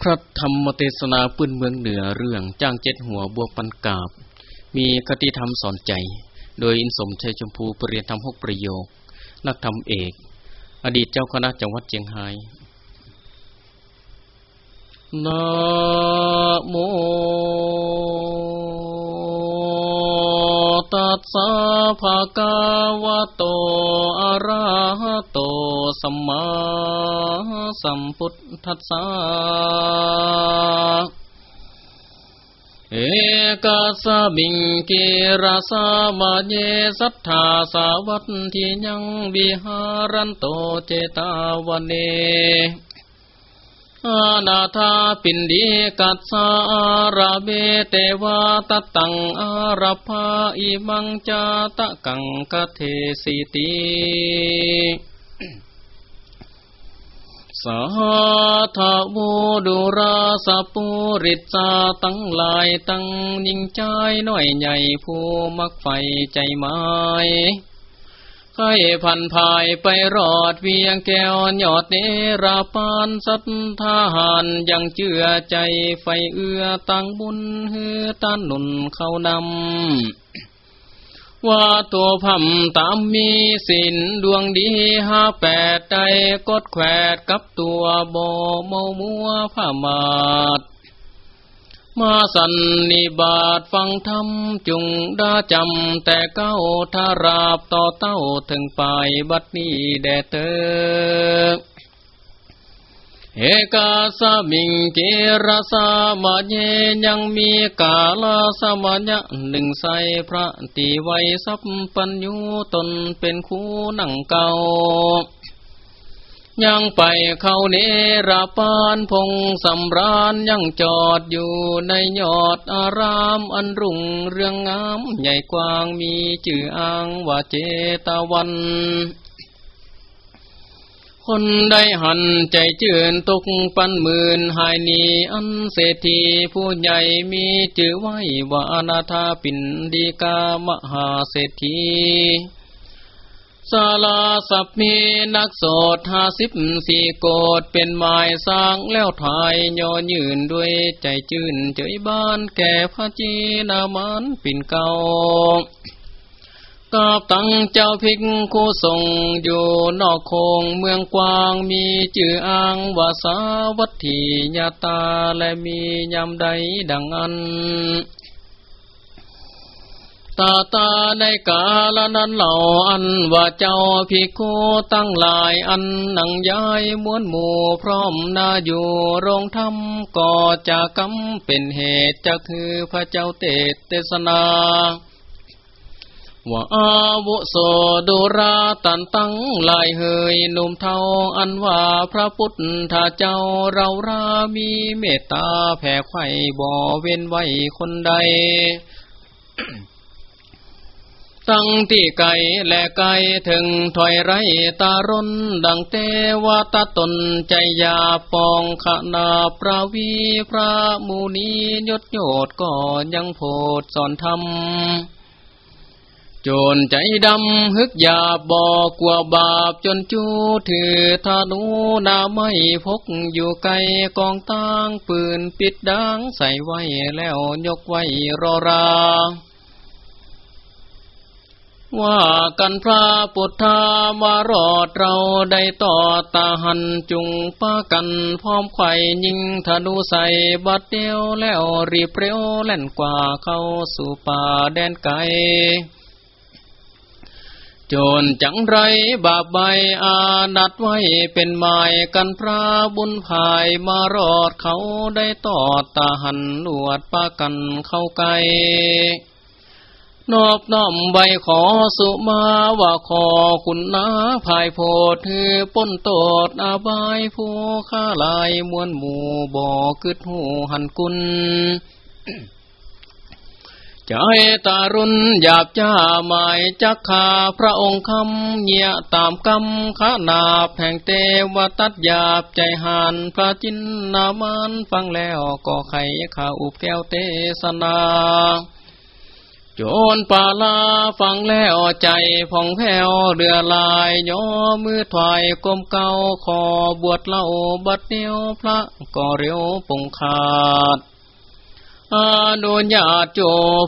พระธรรมเทศนาปื้นเมืองเหนือเรื่องจ้างเจ็ดหัวบวกปันกาบ มีคติธรรมสอนใจ โดยอินสมชัยชมพูปรริยนธรรมหกประโยค นักธรรมเอก อดีตเจ้าคณะจังหวัดเชียงรายนะโม ตัสสะภะคะวะโตอะระหะโตสัมมาสัมพุทธัสสะเอกาสบิงกิราสามาเยสัทธาสาวัตทิยังวิหารันโตเจตาวเน อานาธาปินดีกัสสาราเบเตวาตตังอาราภาอิมังจาตะกังกเทสิติสาธาวูดุราสปุริตาตั้งลายตั้งยิ่งใจน้อยใหญ่ผู้มักไฟใจไม้ ให้พันภายไปรอดเวียงแก้วยอดเนราปานสัทธาหานยังเชื่อใจไฟเอื้อตั้งบุญเฮือตันหนุนเขานำ ว่าตัวพัมตามมีสินดวงดีห้าแปดใจกดแขวดกับตัวโบเมามัวผ้ามาด มาสันนิบาตฟังธรรมจุงดาจำแต่เก้าทาราบต่อเต้าถึงปลายบัดนี้แด่เตอเอกาสมิงเกรสามาเยยังมีกาลาสมัญญะหนึ่งใสพระตีไวสัพปัญญูตนเป็นคู่นั่งเก่า ยังไปเข้าเนราปานพงสำราญยังจอดอยู่ในยอดอารามอันรุ่งเรืองงามใหญ่กว้างมีชื่ออ้างว่าเจตวัน คนได้หันใจจื่นตกปันหมื่นหายนีอันเศรษฐีผู้ใหญ่มีชื่อไว้ว่าอนาถาปินดีกามหาเศรษฐี สาลาสับมีนักโสดห้าสิบสี่โกดเป็นหมายสร้างแล้วถ่ายย่อยืนด้วยใจจื่นเจยบ้านแก่พระจีนามันปิ่นเก่ากาบตั้งเจ้าพิกคู่ทรงอยู่นอกโคงเมืองกวางมีจื่ออ้างวาสาวัตถีญาตาและมียำใดดังอัน ตาตาในกาลนั้นเหล่าอันว่าเจ้าพิโคตั้งหลายอันหนังย้ายม้วนหมู่พร้อมนาอยู่โรงธรรมก่อจากกรรมเป็นเหตุจะคือพระเจ้าเตเตสนาว่าอาวุโสดุราตันตั้งลายเฮยหนุ่มเทาอันว่าพระพุทธเจ้าเรารามีเมตตาแผ่ไข่บ่เว้นไว้คนใด ตั้งที่ไก่และไก่ถึงถอยไรตารนดังเตวตาตนใจยาปองขนาปราวีพระมูนียศโยดก็ยังโพดสอนธรรมโจนใจดำฮึกยาบอกกว่าบาปจนจูถือธนูนาไม่พกอยู่ไกลกองตั้งปืนปิดดังใส่ไว้แล้วยกไว้รอรา ว่ากันพระพุทธามารอดเราได้ต่อตาหันจุงป้ากันพร้อมไข่ยิงธนูใส่บัดเดียวแล้วรีบเร็วแล่นกว่าเข้าสู่ป่าแดนไกลโจนจังไรบาปใบอานัดไว้เป็นหมายกันพระบุญภายมารอดเขาได้ต่อตาหันลวดป้ากันเข้าไกล นอบน้อมใบขอสุมาว่าขอคุณนาภายโพดถือป้นโตดอาบายผู้ข้าลายมวนหมู่บ่อกึดหูหันกุลใจตารุนหยาบจ้าหมายจักขาพระองค์คำเงียตามกำขานาแห่งเตวตัดหยาบใจหันพระจินนามันฟังแล้วก็ไขขาอุบแก้วเตสนา โจนปาลาฟังแล้วใจผ่องแผ้วเรือลายย่อมือถวายกลมเก่าขอบวชเล่าบัดเดียวพระก็เร็วปงขาดอาโดนญาโจ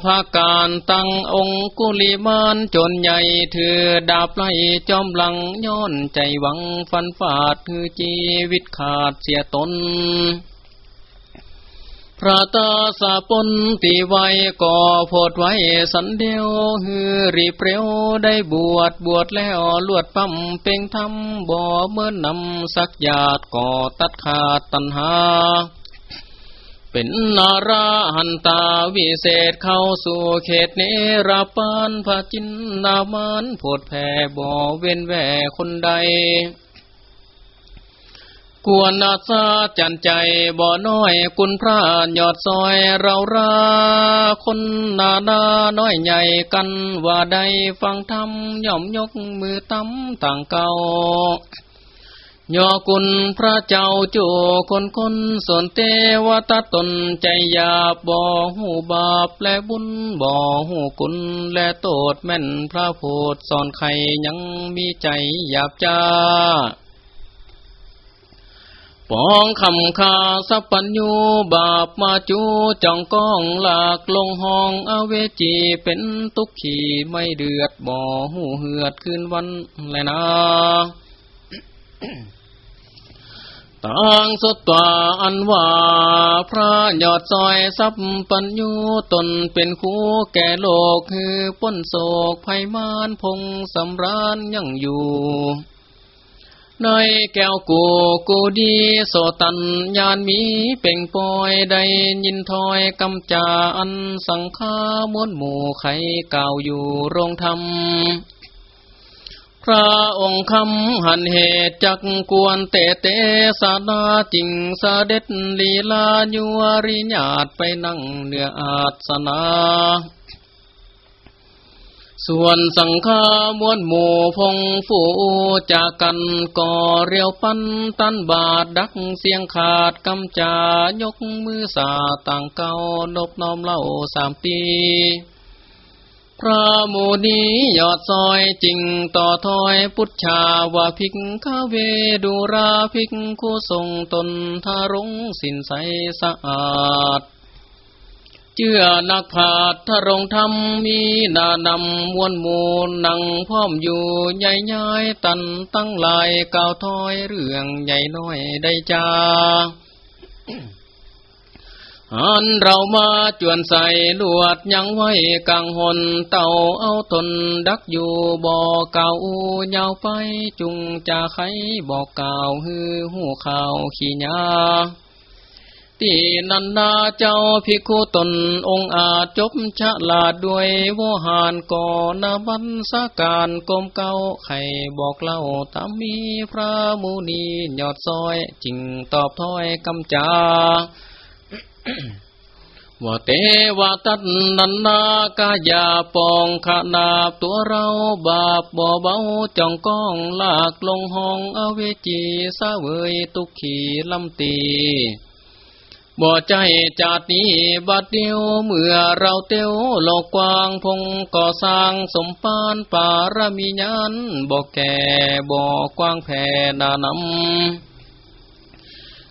ภาการตั้งองคุลิมานจนใหญ่ถือดาบไล่จอมหลังย้อนใจหวังฟันฟาดคือจีวิตขาดเสียตน พระตาสาปนตีไว้ก่อโพดไว้สันเดียวฮือรีเปรียวได้บวชบวชแล้วลวดปั๊มเป่งทำบ่เมื่อนำสักญาติก่อตัดขาดตันหา เป็นนาราหันตาวิเศษเข้าสู่เขตเนรปานพระจินนามานโพดแผ่บ่เว้นแว่คนใด กวนอาซาจันใจบ่อน้อยกุนพระยอดซอยเราราคนนานาน้อยใหญ่กันว่าใดฟังธรรมย่อมยกมือตั้มต่างเก่ายอกุลพระเจ้าจูคนคนส่วนเทวตาตนใจหยาบบ่อหูบาปและบุญบ่อหูกุลและโตดแม่นพระโพธสอนใครยังมีใจหยาบจ้า ปองคำคาสัพัญญูบาปมาจูจ้องก้องหลากลงห้องอเวจีเป็นตุกขีไม่เดือดบ่อหูเหือดคืนวันแลยนะต่างสดตวอันว่า พระยอดซอยสัพปัญญูตนเป็นคู่แก่โลกคือป้นโศกภัยมานพงสำรานยังอยู่ ในแก้วกูกูดีโสตันยานมีเป่งปอยได้ยินถอยกำจาอันสังฆามวนหมู่ไข่เก่าอยู่โรงธรรม พระองค์คำหันเหตุจักกวนเตเตสาดาจริงสาเด็ดลีลายุวริญาตไปนั่งเนื้ออาสนา ส่วนสังฆามวลหมู่พงฟูจากกันก่อเรียวปันตันบาดดักเสียงขาดกำจายกมือสาต่างเก่านบน้อมเล่าสามปี พระโมนียอดซอยจริงต่อถอยพุทธาวาพิกข้าเวดูราพิกคู่ทรงตนทารงสินใสสะอาด เชื่อนักผาดทรงธรรมมีนานำมวลมูลนังพร้อมอยู่ใหญ่ใหญ่ตันตั้งลายกาวถอยเรื่องใหญ่น้อยได้จ้าอันเรามาจวนใส่ลวดยังไว้กลางหนเต่าเอาตนดักอยู่บ่อเก่ายาวไปจุงจะไขบอกเก่าฮือหูข่าวขี้ยา ตีนันนาเจ้าพิคุตนองอาจจบฉลาดด้วยวหารก่อนบันสาการกลมเก้าไข่บอกเล่าตามมีพระมูนียอดซอยจริงตอบถ้อยกำจาว่าเตวาตันนันนากายาปองขนาบตัวเราบาปบ่เบาจ้องก้องลากลงห้องอเวจีสเวยตุกขีลำตี บ่ใจจาดนี้บัดเดียวเมื่อเราเตียวโลกกว้างพงก่อสร้างสมปานปารมียันบ่แก่บ่กว้างแผ่นานำ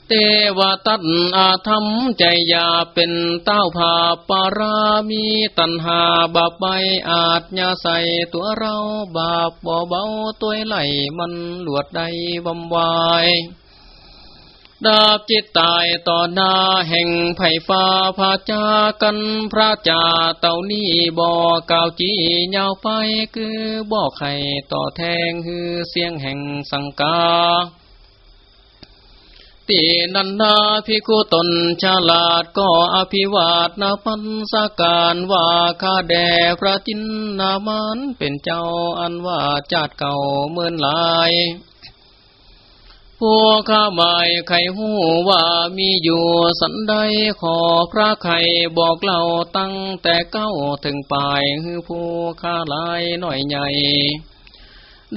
เตวตัดอาธรรมใจยาเป็นเต้าผาปารามีตันหาบาปใบอาจยาใส่ตัวเราบาปบ่เบาตัวไหลมันหลวดใดบำวาย ดาบจิตตายต่อหน้าแห่งไผ่ฟ้าพาจากันพระจ่าเต่านี้บอกกาวจียาวไปคือบอกไข่ต่อแทงฮือเสียงแห่งสังกาตีนันนาพิคุตนฉลาดก็อภิวาทนาพันสาการว่าข้าแด่พระจินนามันเป็นเจ้าอันว่าจาดเก่าเมื่อนลาย พวกข้าหมายไขหูว่ามีอยู่สันใดขอพระไข่บอกเล่าตั้งแต่เก้าถึงปลายคือผู้ข้าลายหน่อยใหญ่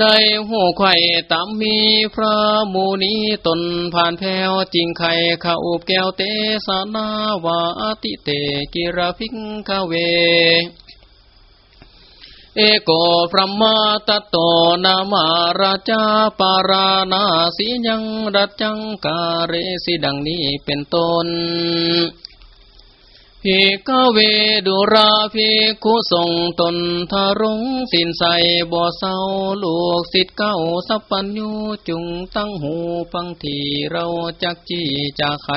ได้หูไข่ตามมีพระมูนีตนผ่านแพ้วจริงไข่ข้าอุบแก้วเตสนาวาติเตกิระพิงคาเว เอโกพระมาตโตนามาราชาปารานาสียังรัจังกาเรสิดังนี้เป็นต้นพิกเวดุราพิคุทรงตนทารงสินใสบ่อเศร้าลูกสิทธิ์เก้าสัพปัญญูจุงตั้งหูฟังทีเราจักจี้จากไข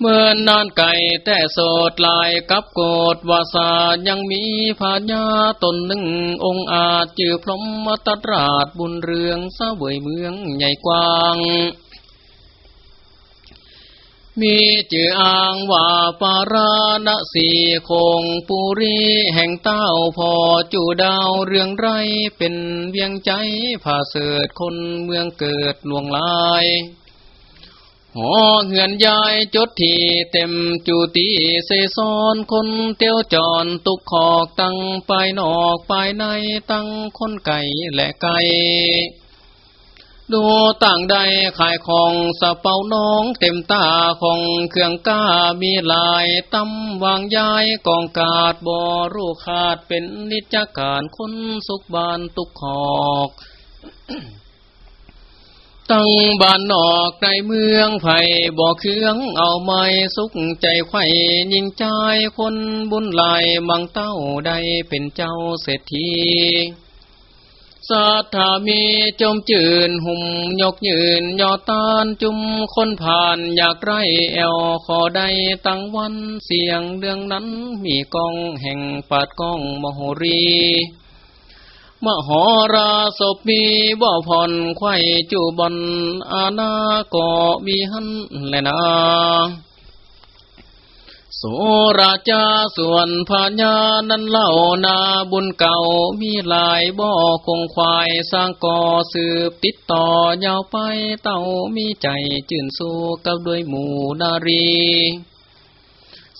เมื่อนานไก่แต่โสดลายกับโกดวาสายังมีพาญาตนหนึ่งองค์อาจจือพรหมตัตราชบุญเรืองสเวยเมืองใหญ่กว้าง มีจืออ้างว่าปาราณสีคงปุรีแห่งเต้าพอจูดาวเรื่องไรเป็นเวียงใจผาเสดคนเมืองเกิดหลวงลาย หอเหือนยายจดทีเต็มจูตีเซซอนคนเตียวจอนตุกขอกตั้งไปนอกไปในตั้งคนไก่และไก่ดูต่างใดขายของสะเปาน้องเต็มตาของเครื่องก้ามีลายตำวางย้ายกองกาดบ่อรูขาดเป็นนิจการคนสุขบานตุกขอก ตั้งบ้านนอกในเมืองไผ่บ่อเครื่องเอาไม้สุขใจไข่ยิงใจคนบุญลายมังเต้าใดเป็นเจ้าเศรษฐีสัทธามีจมจืนหุ่มยกยืนยอตานจุมคนผ่านอยากไรแอวขอได้ตั้งวันเสียงเรื่องนั้นมีกองแห่งปาดกองมโหรี มหอราศพมีบ่ผ่อนไข่จูบอนอาณาก็มีหันแลนาโสราชาส่วนพญานั้นเล่านาบุญเก่ามีหลายบ่อคงควายสร้างก่อสืบติดต่อยาวไปเต่ามีใจจื่นสู้กับด้วยหมู่นารี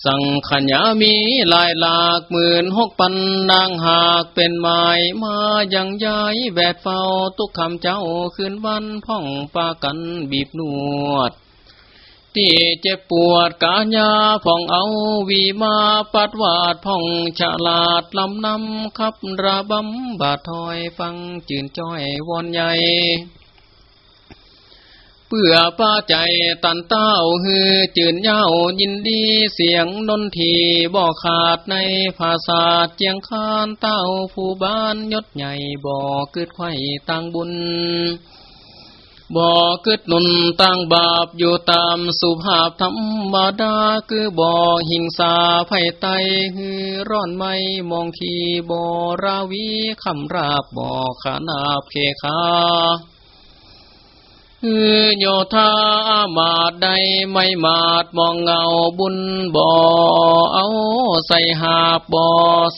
สังขญามีหลายหลากหมื่นหกปันนางหากเป็นไม้มายังย้ายแวดเฝ้าตุกคำเจ้าคืนวันพ่องปากันบีบนวด ที่เจ็บปวดกาญาพ่องเอาวีมาปัดวาดพ่องฉลาดลำนำขับระบำบาดถอยฟังจืนจ้อยวอนใหญ่ เพื่อป้าใจตันเต้าฮือจืนเย้ายินดีเสียงนนทีบ่ขาดในภาษาเจียงคานเต้าผู้บ้านยศใหญ่บ่กึดไข่ตังบุญบ่กึดนุนตั้งบาปอยู่ตามสุภาพธรรมดาคือบ่หิงสาไผ่ไตฮือร้อนไม่มองขีบ่ราวีคำราบบ่ขานาบเคขา ฮือโยธาอามาดใดไม่มาดมองเงาบุญบ่อเอาใส่หาบบ่อ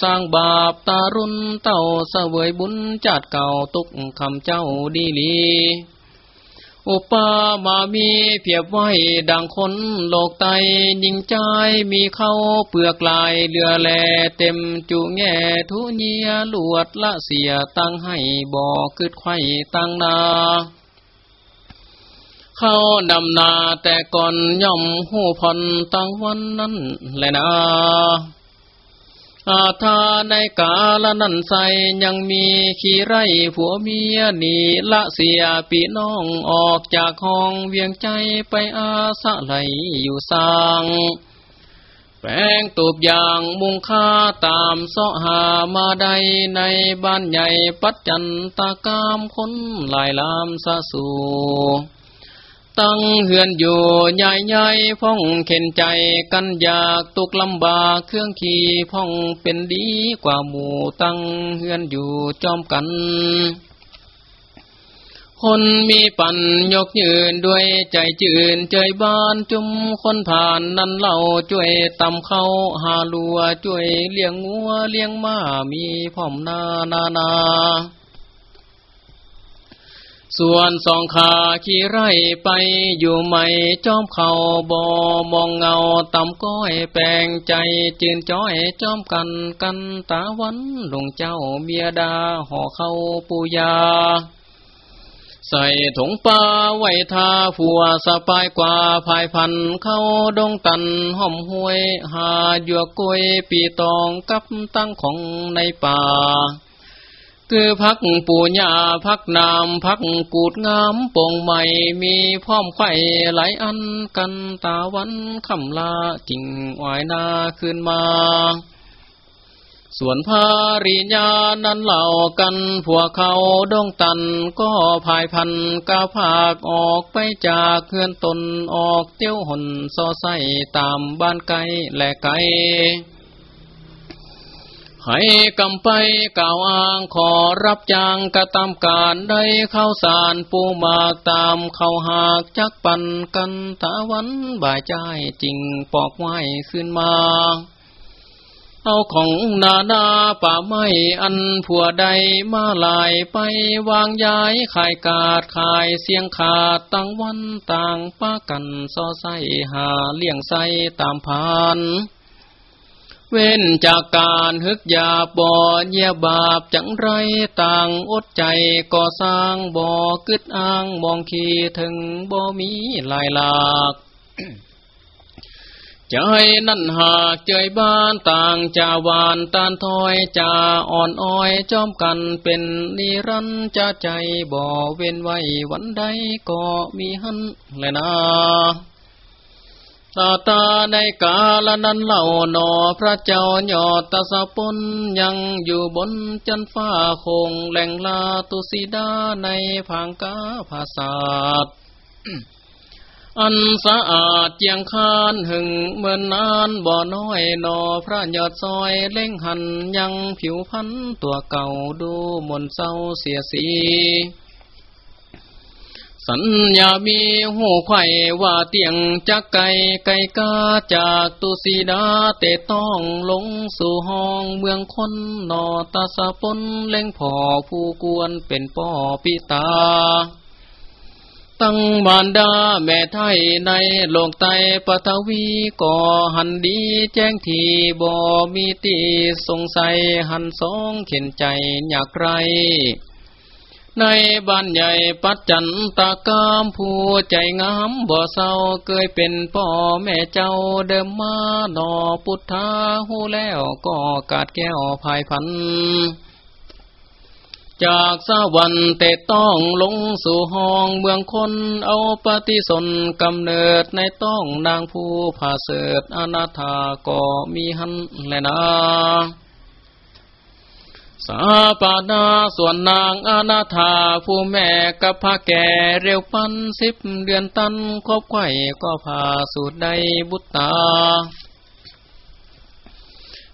สร้างบาปตารุนเต้าเสวยบุญจัดเก่าตุกคำเจ้าดีลีอุปามามีเพียบไว้ดังคนโลกไตยิงใจมีเข้าเปลือกลายเลือแลเต็มจุแง่ทุเนียลวดละเสียตั้งให้บ่อกึดไข่ตั้งนา เขานำนาแต่ก่อนย่อมหูผ่อนตั้งวันนั้นแลยนะอาทาในกาละนันใสยังมีขี้ไรผัวเมียหนีละเสียปีน้องออกจากห้องเวียงใจไปอาสะไหลอยู่สร้างแปลงตูบอย่างมุงค่าตามเสาะหามาใดในบ้านใหญ่ปัจจันตากามคนลายลามสะสู ตั้งเหือนอยู่ใหญ่ใหญ่พ่องเข็นใจกันอยากตกลำบากเครื่องขี่พ่องเป็นดีกว่าหมู่ตั้งเหือนอยู่จอมกัน คนมีปันยกยืนด้วยใจจืนเจยบ้านจุมคนผ่านนั้นเล่าช่วยตำเข้าหาลัวช่วยเลี้ยงงัวเลี้ยงม้ามีพ่อมนานานานา ส่วนสองขาขี่ไร่ไปอยู่ไม่จอมเขาบอมองเงาต่ำก้อยแปลงใจจืนจ้อยจอมกันกันตาวันหลวงเจ้าเมียดาห่อเข้าปูยา ใส่ถุงปลาไว้ทาผัวสปายกว่าภายพันเข้าดงตันห่อมห้วย หาหยวกกล้วยปีตองกับตั้งของในป่า คือพักปูญาพักนามพักกูดงามปงใหม่มีพร้อมไข่หลายอันกันตาวันคำลากิ่งวายนาขึ้นมา ส่วนภาริญานั้นเหล่ากันพวเขาดงตันก็พายพันกาภาคออกไปจากเคือนตนออกเตี้ยวหนซอไสตามบ้านไกลและไกล ให้กำไปกล่าวอ้างขอรับจ้างกระทำการได้เข้าสารปูมากตามเข้าหากจักปันกันตะวันบ่ายใจจริงปอกไว้ขึ้นมาเอาของนานาป่าไม้อันผัวใดมาลายไปวางย้ายขายกาดขายเสียงขาดตั้งวันต่างป้ากันซอใสหาเลี้ยงใสตามพาน เว้นจากการฮึกยาบ่อเยียบาปจังไรต่างอดใจก่อสร้างบ่อกึดอ้างมองขีถึงบ่มีลายหลากใจนั่นหากเจยบ้านต่างจาวานตานถอยจาอ่อนอ้อยจอมกันเป็นนิรันจะใจบ่เว้นไว้วันใดก็มีหันแลยนะ ตาตาในกาลนั้นเล่าหนอพระเจ้าหยอดตาสะปนยังอยู่บนจันฟ้าคงแหล่งลาตุสีดาในพังกาภาษาอันสะอาดเจียงคานหึงเหมือนนานบ่อน้อยนอพระยอดซอยเล่งหันยังผิวพันตัวเก่าดูมนเศร้าเสียสี สัญญามีหูไข่ว่าเตียงจักไก่ไก่กาจากตุสีดาเตต้องลงสู่ห้องเมืองคนนอตาสะปนเล่งพ่อผู้กวนเป็นป่อปิตา ตั้งมารดาแม่ไทยในโลกไตปฐวีก่อหันดีแจ้งทีบ่มีตีสงสัยหันสองเข็นใจอยากไร ในบ้านใหญ่ปัจจันตากามผู้ใจงามบ่เศร้าเคยเป็นพ่อแม่เจ้าเดิมมาหนอพุทธาหูแล้วก็กาดแก้วภายพัน จากสวรรค์เตต้องลงสู่ห้องเมืองคนเอาปฏิสนกำเนิดในต้องนางผู้ผาเสดอนาถาก็มีหันแลนา สาปานาส่วนนางอนาถาผู้แม่กับพระแก่เร็วปันสิบเดือนตันคบไข่ก็พาสูดใดบุตตา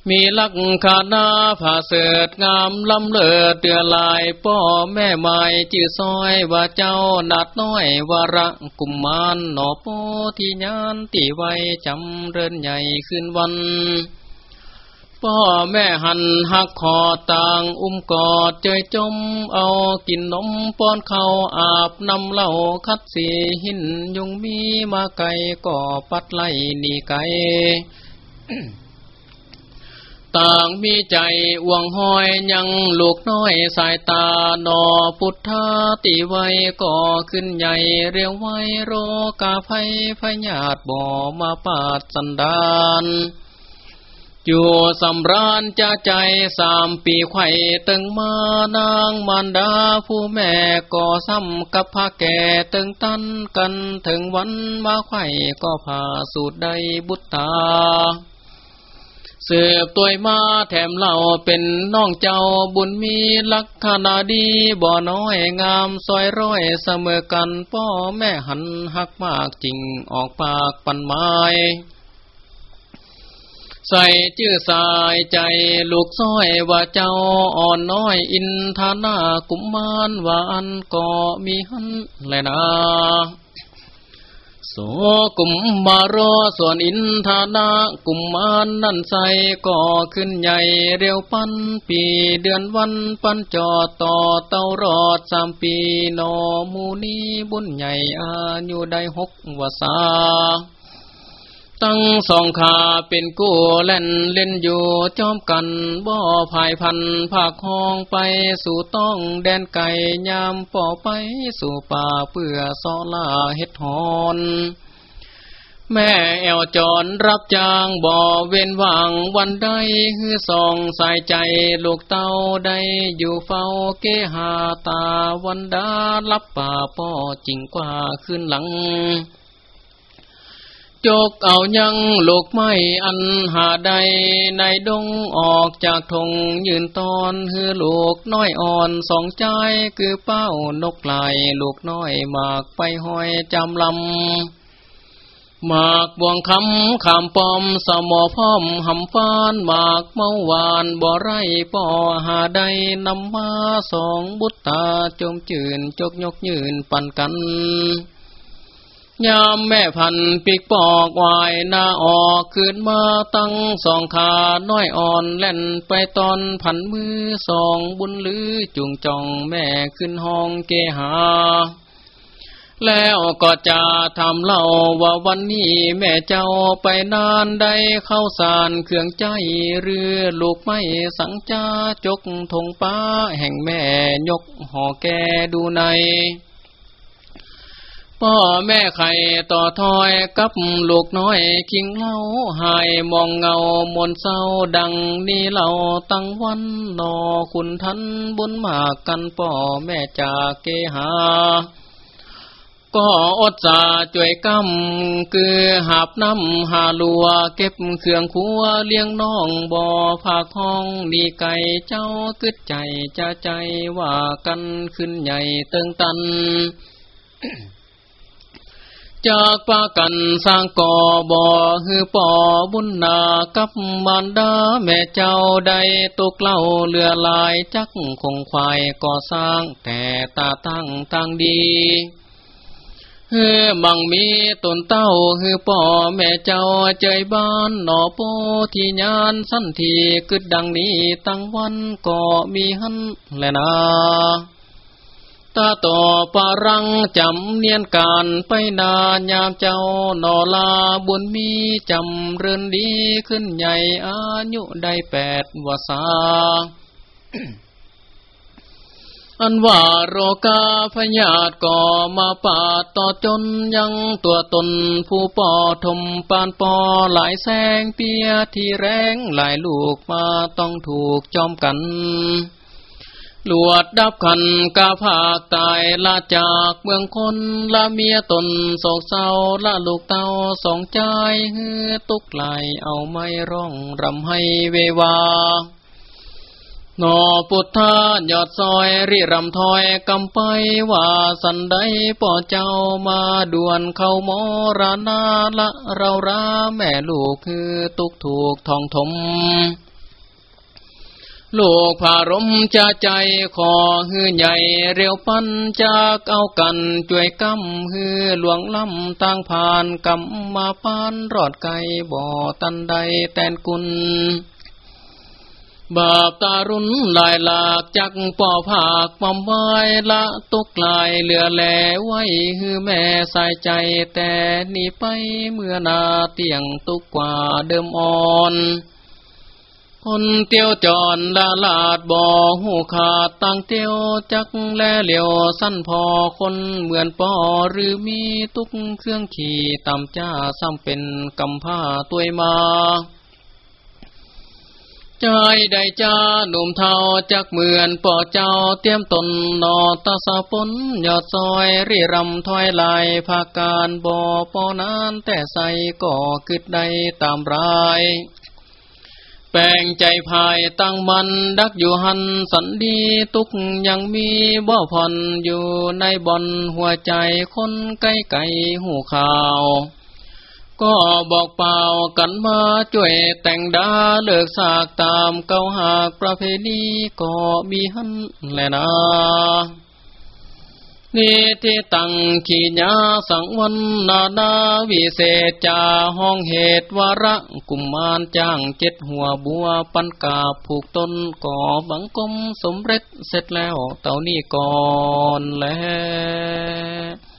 มีลักขานาผ่าเสดงามลำเลิดเตือลายป้อแม่ไม้จือซอยว่าเจ้านัดน้อยวาระกุมมานหนอโปที่ยานตีไว้จำเรินใหญ่ขึ้นวัน พ่อแม่หันหักคอต่างอุ้มกอดเจยจมเอากินนมป้อนเขาอาบนำเหล่าคัดสีหินยุงมีมาไก่ก่อปัดไล่นีไก่ต่างมีใจวงห้อยยังลูกน้อยสายตาหนอพุทธาติไว้ก่อขึ้นใหญ่เรียวไว้โรกาไฟพญาตบ่อมาปาดสันดาน อยู่สำราญจะใจสามปีไข่ตึงมานางมารดาผู้แม่ก่อซ้ำกับพระแก่ตึงตันกันถึงวันมาไข่ก็พาสูดได้บุตตาเสืบตัวมาแถมเล่าเป็นน้องเจ้าบุญมีลักษณะดีบ่อน้อยงามซอยร้อยเสมอกันพ่อแม่หันหักมากจริงออกปากปันไม้ ใส่ชื่อสายใจลูกซ้อยว่าเจ้าอ่อนน้อยอินทานากุมมานว่าอันก็มีหันแลนะโสกุมมารอส่วนอินทานากุมมานนั่นใสก็ขึ้นใหญ่เร็วปันปีเดือนวันปันจอต่อเต้ารอดสามปีนอมูนีบุญใหญ่อายุได้หกวาสา ตั้งสองขาเป็นกู้เล่นเล่นอยู่จอมกันบ่อภายพันภาคห้องไปสู่ต้องแดนไก่ยามป่อไปสู่ป่าเปื่อซอลาเฮ็ดหอนแม่แอวจอนรับจ้างบ่อเว้นว่างวันใดฮือสองสายใจลูกเต้าได้อยู่เฝ้าเกหาตาวันดาลับป่าป่อจริงกว่าขึ้นหลัง จกเอายังลูกไม้อันหาใดในดงออกจากทงยืนตอนฮือลูกน้อยอ่อนสองใจคือเป้านกลายลูกน้อยมากไปห้อยจำลำหมากบวงคำขามปอมสมอพร้อมหำฟานหมากเมื่อวานบ่อไรป่อหาใดนำมาสองบุตตาจมจืนจกยกยืนปันกัน ยามแม่พันปีกปอกวายหน้าออกขึ้นมาตั้งสองขาน้อยอ่อนเล่นไปตอนพันมือสองบุญลือจุงจองแม่ขึ้นห้องเกหา แล้วก็จะทำเล่าว่าวันนี้แม่เจ้าไปนานได้เข้าสารเครื่องใจเรือลูกไม่สังจ้าจกทงป้าแห่งแม่ยกห่อแกดูใน พ่อแม่ไข่ต่อทอยกับลูกน้อยคิงเล่าหายมองเงามนเศร้าดังนี้เล่าตั้งวันนอคุณทันบุญมากกันพ่อแม่จากเกหา ก็อดจาจ่วยกำคือหาบน้ำหาลัวเก็บเครื่องคัวเลี้ยงน้องบ่อผากห้องดีไก่เจ้ากึดใจจะใจว่ากันขึ้นใหญ่เติงตัน จากปากันสร้างก่อบ่อฮือป่อบุญนากับมารดาแม่เจ้าได้ตกเล่าเรือลายจักคงควายก่อสร้างแต่ตาตั้งตั้งดีเฮือบังมีตนเต้าฮือป่อแม่เจ้าใจบ้านหนอโปที่ยานสั้นทีกึดดังนี้ตั้งวันก็มีหันแลนา ตาต่อปารังจำเนียนการไปนานยามเจ้านอลาบุญมีจำเรินดีขึ้นใหญ่อายุได้แปดวสาอันว่าโรกาพยาธิก่อมาปาดต่อจนยังตัวตนผู้ปอทมปานปอหลายแสงเปียที่แรงหลายลูกมาต้องถูกจอมกัน ลวดดับขันกาภาคตายลาจากเมืองคนละเมียตนโศกเศร้าละลูกเต้าสองใจเฮือตุกไหลเอาไม่ร้องรำให้เววานอพุทธายอดซอยริรำถอยกำไปว่าสันไดป่อเจ้ามาด่วนเข้ามรณาละเราราแม่ลูกคือตุกถูกทองถม ลูกผารมจะใจขอฮือใหญ่เร็วปันจากเอากันจ่วยกำฮือหลวงลำต่างผ่านกำมาปานรอดไก่บ่อตันใดแตนกุลบาปตารุนลายหลากจักป่อผากปอมไว้ละตุกลายเหลือแหลไว้ฮือแม่ใส่ใจแต่นี่ไปเมื่อนาเตียงตุกกว่าเดิมอ่อน คนเตียวจอนลาลาดบ่อหูขาดตั้งเตียวจักแลเหลียวสั้นพอคนเหมือนปอหรือมีตุกเครื่องขี่ตามจ้าซ้ำเป็นกำผ้าตัวมาใจได้จ้าหนุ่มเทาจักเหมือนป่อเจ้าเตรียมตนนอตาสะปนยอดซอยรีรำถอยลายภาการบ่อปอนานแต่ใส่ก่อคืดได้ตามราย แปลงใจภายตั้งมันดักอยู่หันสันดีตุกยังมีบ่ผ่อนอยู่ในบ่อนหัวใจคนไกลไกลหูข่าว ก็บอกเปล่ากันมาช่วยแต่งดาเลิกสากตามเกาหากประเพณีก็มีหันแลนะ นี่ที่ตั้งขีญาสังวันนานาวิเศษจาห้องเหตุวระกุมมารจ้างเจ็ดหัวบัวปันกาผูกต้นก่อบังกมสมเร็จเสร็จแล้วเต่านี้ก่อนแล้ว